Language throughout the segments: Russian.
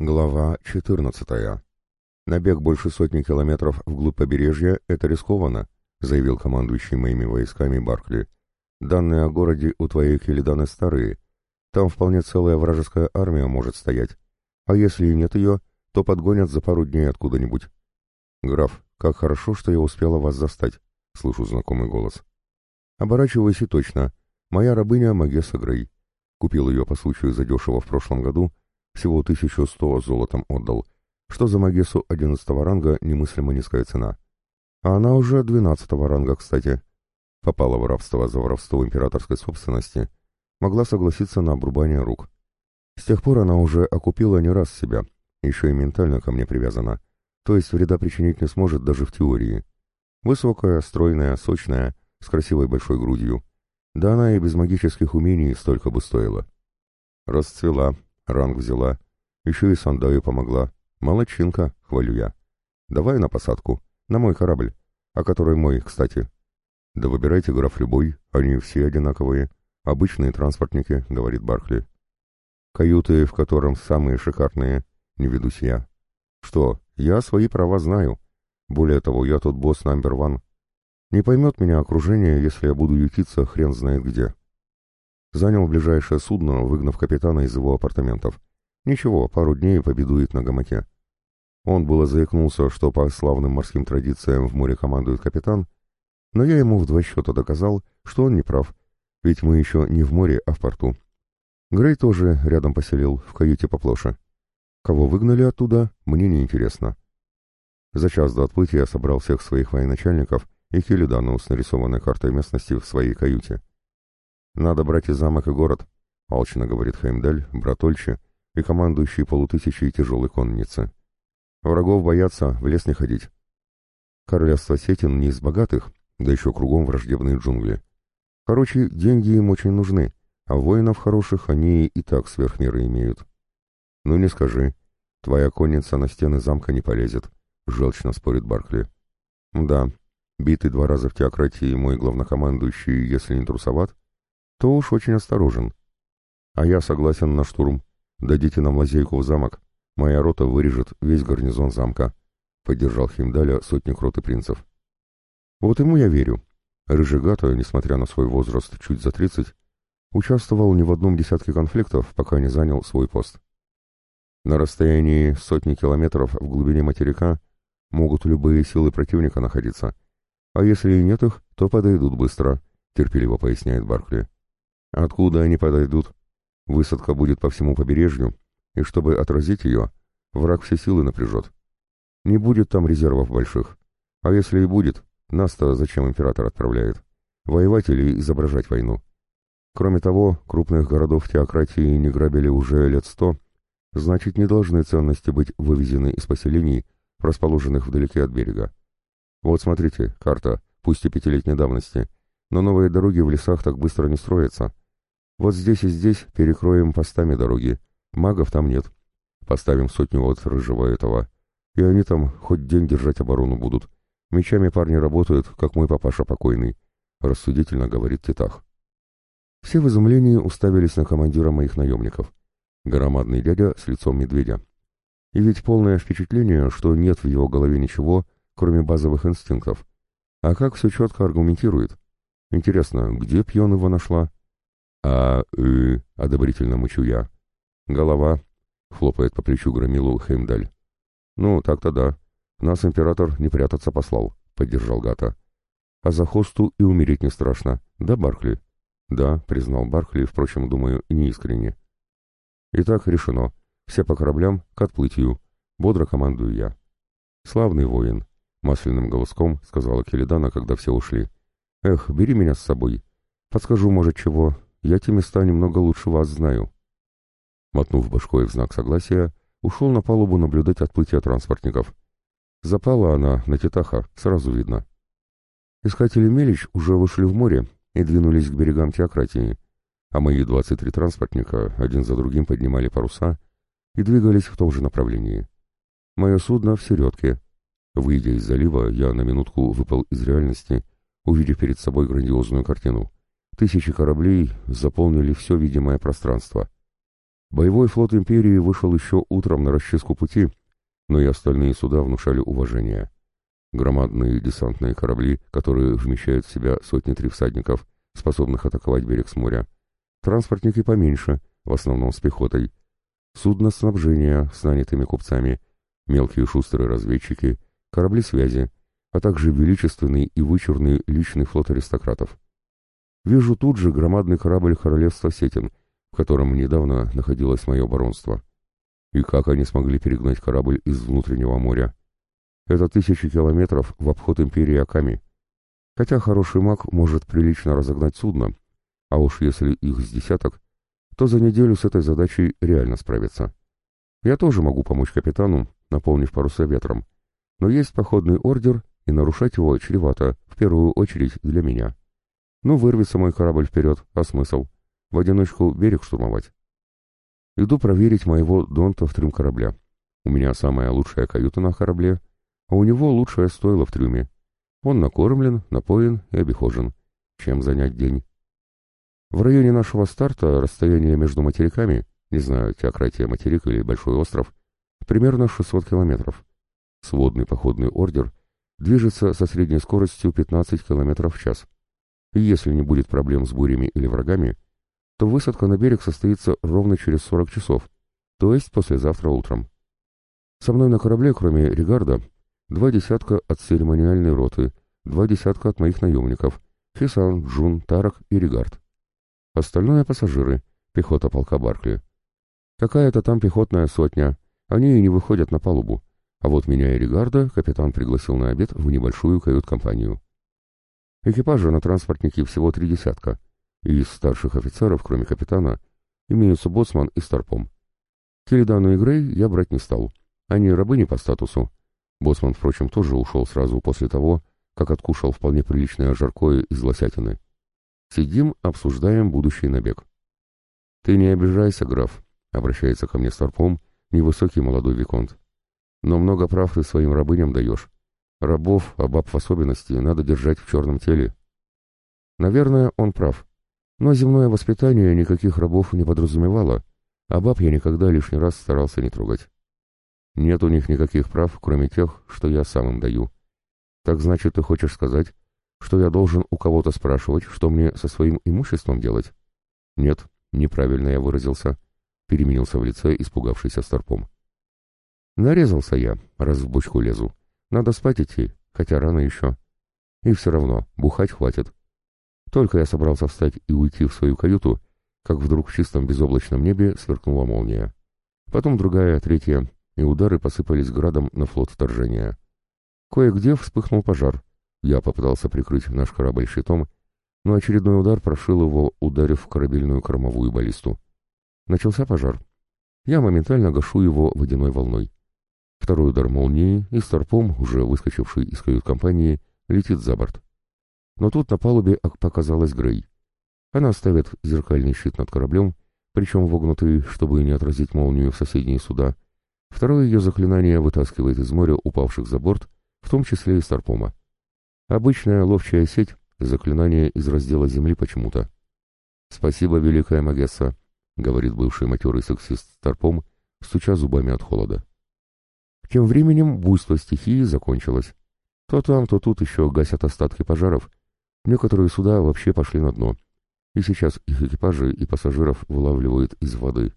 Глава 14. «Набег больше сотни километров вглубь побережья — это рискованно», заявил командующий моими войсками Баркли. «Данные о городе у твоей Келеданы старые. Там вполне целая вражеская армия может стоять. А если и нет ее, то подгонят за пару дней откуда-нибудь». «Граф, как хорошо, что я успела вас застать», — слышу знакомый голос. «Оборачиваюсь и точно. Моя рабыня Магесса Грей. Купил ее по случаю задешево в прошлом году — всего 1100 золотом отдал, что за Магесу 11 ранга немыслимо низкая цена. А она уже 12 ранга, кстати. Попала в рабство за воровство императорской собственности, могла согласиться на обрубание рук. С тех пор она уже окупила не раз себя, еще и ментально ко мне привязана, то есть вреда причинить не сможет даже в теории. Высокая, стройная, сочная, с красивой большой грудью. Да она и без магических умений столько бы стоила. Расцвела, Ранг взяла. Еще и Сандаю помогла. Молодчинка, хвалю я. Давай на посадку. На мой корабль. А который мой, кстати. Да выбирайте, граф, любой. Они все одинаковые. Обычные транспортники, говорит Бархли. Каюты, в котором самые шикарные. Не ведусь я. Что, я свои права знаю. Более того, я тут босс номер ван. Не поймет меня окружение, если я буду ютиться хрен знает где. Занял ближайшее судно, выгнав капитана из его апартаментов. Ничего, пару дней победует на гамаке. Он было заикнулся, что по славным морским традициям в море командует капитан, но я ему в два счета доказал, что он не прав, ведь мы еще не в море, а в порту. Грей тоже рядом поселил, в каюте поплоше. Кого выгнали оттуда, мне не интересно. За час до отплытия я собрал всех своих военачальников и Хелидану с нарисованной картой местности в своей каюте. «Надо брать и замок, и город», — алчно говорит Хеймдаль, брат Ольчи и командующий полутысячей тяжелой конницы. «Врагов боятся, в лес не ходить». Королевство Сетин не из богатых, да еще кругом враждебные джунгли. Короче, деньги им очень нужны, а воинов хороших они и так сверх меры имеют. «Ну не скажи, твоя конница на стены замка не полезет», — желчно спорит Баркли. «Да, битый два раза в теократии мой главнокомандующий, если не трусоват, то уж очень осторожен. А я согласен на штурм. Дадите нам лазейку в замок. Моя рота вырежет весь гарнизон замка. Поддержал Химдаля сотник роты принцев. Вот ему я верю. Рыжий несмотря на свой возраст чуть за тридцать, участвовал не в одном десятке конфликтов, пока не занял свой пост. На расстоянии сотни километров в глубине материка могут любые силы противника находиться, а если и нет их, то подойдут быстро, терпеливо поясняет Баркли. Откуда они подойдут? Высадка будет по всему побережью, и чтобы отразить ее, враг все силы напряжет. Не будет там резервов больших. А если и будет, нас-то зачем император отправляет? Воевать или изображать войну? Кроме того, крупных городов теократии не грабили уже лет сто, значит, не должны ценности быть вывезены из поселений, расположенных вдалеке от берега. Вот смотрите, карта, пусть и пятилетней давности, но новые дороги в лесах так быстро не строятся, вот здесь и здесь перекроем постами дороги. Магов там нет. Поставим сотню вот рыжего этого. И они там хоть день держать оборону будут. Мечами парни работают, как мой папаша покойный. Рассудительно говорит Титах. Все в изумлении уставились на командира моих наемников. Громадный дядя с лицом медведя. И ведь полное впечатление, что нет в его голове ничего, кроме базовых инстинктов. А как все четко аргументирует. Интересно, где пьон его нашла? «А, э, одобрительно мучу я. «Голова», — хлопает по плечу громилу Хеймдаль. «Ну, так-то да. Нас император не прятаться послал», — поддержал Гата. «А за хосту и умереть не страшно. Да, Бархли?» «Да», — признал Бархли, впрочем, думаю, неискренне. «Итак, решено. Все по кораблям, к отплытию. Бодро командую я». «Славный воин», — масляным голоском сказала Келедана, когда все ушли. «Эх, бери меня с собой. Подскажу, может, чего, я те места немного лучше вас знаю». Мотнув башкой в знак согласия, ушел на палубу наблюдать отплытие транспортников. Запала она на Титаха, сразу видно. Искатели Мелич уже вышли в море и двинулись к берегам теократии, а мои 23 транспортника один за другим поднимали паруса и двигались в том же направлении. Мое судно в середке. Выйдя из залива, я на минутку выпал из реальности, увидев перед собой грандиозную картину. Тысячи кораблей заполнили все видимое пространство. Боевой флот Империи вышел еще утром на расчистку пути, но и остальные суда внушали уважение. Громадные десантные корабли, которые вмещают в себя сотни-три всадников, способных атаковать берег с моря. Транспортники поменьше, в основном с пехотой. Судно снабжения с нанятыми купцами, мелкие шустрые разведчики, корабли связи, а также величественный и вычурный личный флот аристократов. Вижу тут же громадный корабль королевства Сетин, в котором недавно находилось мое баронство. И как они смогли перегнать корабль из внутреннего моря? Это тысячи километров в обход империи Аками. Хотя хороший маг может прилично разогнать судно, а уж если их с десяток, то за неделю с этой задачей реально справиться. Я тоже могу помочь капитану, наполнив паруса ветром, но есть походный ордер, и нарушать его чревато, в первую очередь для меня. Ну, вырвется мой корабль вперед, а смысл? В одиночку берег штурмовать. Иду проверить моего Донта в трюм корабля. У меня самая лучшая каюта на корабле, а у него лучшее стойло в трюме. Он накормлен, напоен и обихожен. Чем занять день? В районе нашего старта расстояние между материками, не знаю, теократия материк или большой остров, примерно 600 километров. Сводный походный ордер движется со средней скоростью 15 километров в час. Если не будет проблем с бурями или врагами, то высадка на берег состоится ровно через 40 часов, то есть послезавтра утром. Со мной на корабле, кроме Регарда, два десятка от церемониальной роты, два десятка от моих наемников, Фисан, Джун, Тарак и Регард. Остальное пассажиры, пехота полка Баркли. Какая-то там пехотная сотня, они и не выходят на палубу, а вот меня и Регарда капитан пригласил на обед в небольшую кают-компанию. Экипажа на транспортнике всего три десятка, из старших офицеров, кроме капитана, имеются боцман и старпом. Келедану и Грей я брать не стал. Они рабыни по статусу. Боцман, впрочем, тоже ушел сразу после того, как откушал вполне приличное жаркое из лосятины. Сидим, обсуждаем будущий набег. «Ты не обижайся, граф», — обращается ко мне старпом, невысокий молодой виконт. «Но много прав ты своим рабыням даешь. Рабов, а баб в особенности, надо держать в черном теле. Наверное, он прав. Но земное воспитание никаких рабов не подразумевало, а баб я никогда лишний раз старался не трогать. Нет у них никаких прав, кроме тех, что я сам им даю. Так значит, ты хочешь сказать, что я должен у кого-то спрашивать, что мне со своим имуществом делать? Нет, неправильно я выразился. Переменился в лице, испугавшийся старпом. Нарезался я, раз в бочку лезу. Надо спать идти, хотя рано еще. И все равно, бухать хватит. Только я собрался встать и уйти в свою каюту, как вдруг в чистом безоблачном небе сверкнула молния. Потом другая, третья, и удары посыпались градом на флот вторжения. Кое-где вспыхнул пожар. Я попытался прикрыть наш корабль щитом, но очередной удар прошил его, ударив в корабельную кормовую баллисту. Начался пожар. Я моментально гашу его водяной волной. Второй удар молнии, и Старпом, уже выскочивший из кают-компании, летит за борт. Но тут на палубе показалась Грей. Она ставит зеркальный щит над кораблем, причем вогнутый, чтобы не отразить молнию в соседние суда. Второе ее заклинание вытаскивает из моря упавших за борт, в том числе и Старпома. Обычная ловчая сеть, заклинание из раздела земли почему-то. «Спасибо, великая Магесса», — говорит бывший матерый сексист Старпом, стуча зубами от холода. Тем временем буйство стихии закончилось. То там, то тут еще гасят остатки пожаров. Некоторые суда вообще пошли на дно. И сейчас их экипажи и пассажиров вылавливают из воды.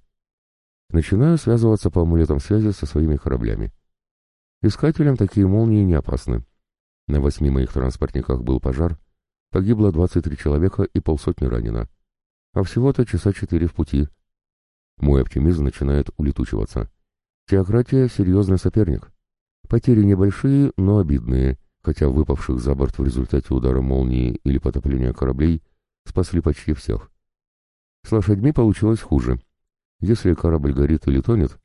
Начинаю связываться по амулетам связи со своими кораблями. Искателям такие молнии не опасны. На восьми моих транспортниках был пожар. Погибло 23 человека и полсотни ранено. А всего-то часа четыре в пути. Мой оптимизм начинает улетучиваться. Теократия — серьезный соперник. Потери небольшие, но обидные, хотя выпавших за борт в результате удара молнии или потопления кораблей спасли почти всех. С лошадьми получилось хуже. Если корабль горит или тонет,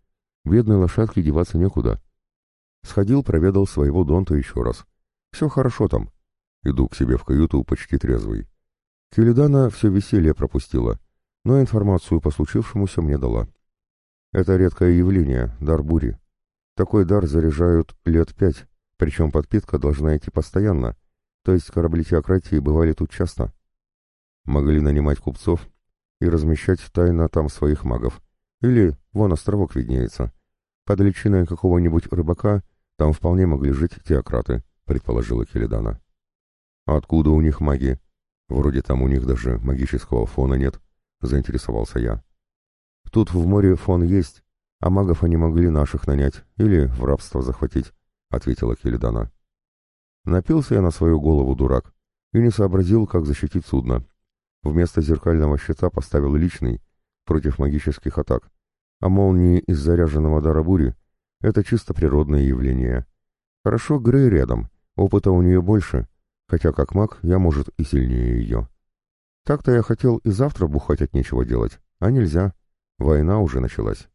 бедной лошадке деваться некуда. Сходил, проведал своего Донта еще раз. Все хорошо там. Иду к себе в каюту почти трезвый. Келедана все веселье пропустила, но информацию по случившемуся мне дала. Это редкое явление, дар бури. Такой дар заряжают лет пять, причем подпитка должна идти постоянно, то есть корабли теократии бывали тут часто. Могли нанимать купцов и размещать тайно там своих магов, Или вон островок виднеется. Под личиной какого-нибудь рыбака там вполне могли жить теократы, предположила Келедана. Откуда у них маги? Вроде там у них даже магического фона нет, заинтересовался я. Тут в море фон есть, а магов они могли наших нанять или в рабство захватить, ответила Келедана. Напился я на свою голову, дурак, и не сообразил, как защитить судно. Вместо зеркального щита поставил личный, против магических атак, а молнии из заряженного дара бури — это чисто природное явление. Хорошо Грей рядом, опыта у нее больше, хотя как маг я, может, и сильнее ее. Так-то я хотел и завтра бухать от нечего делать, а нельзя, война уже началась.